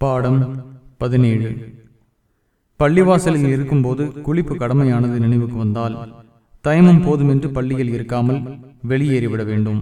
பாடம் பதினேழு. பள்ளிவாசலில் இருக்கும்போது குளிப்பு கடமையானது நினைவுக்கு வந்தால் தயமம் போதுமென்று பள்ளியில் இருக்காமல் வெளியேறிவிட வேண்டும்.